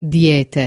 diete.